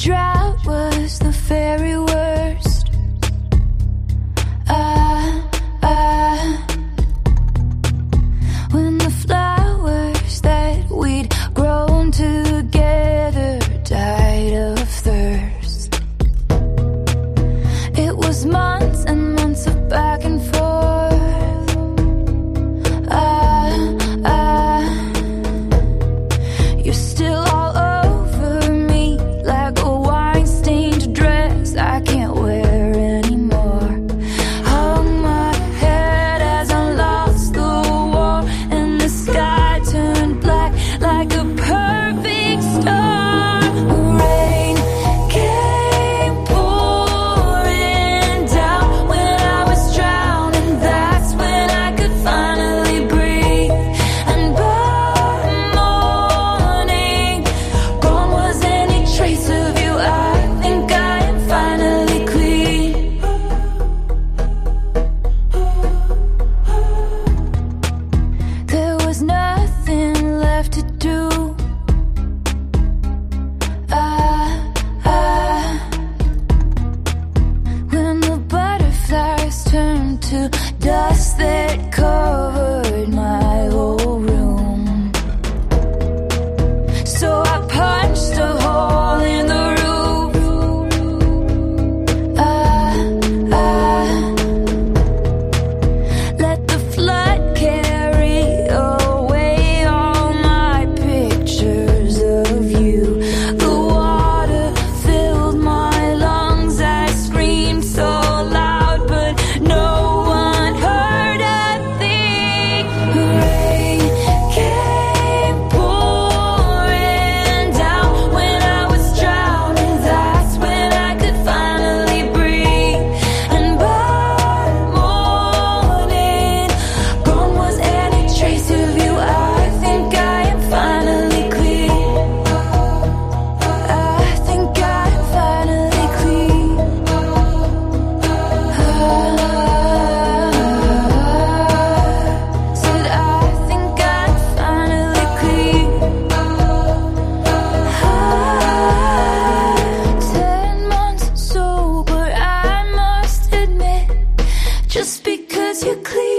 drought was the very to dust because you're clean,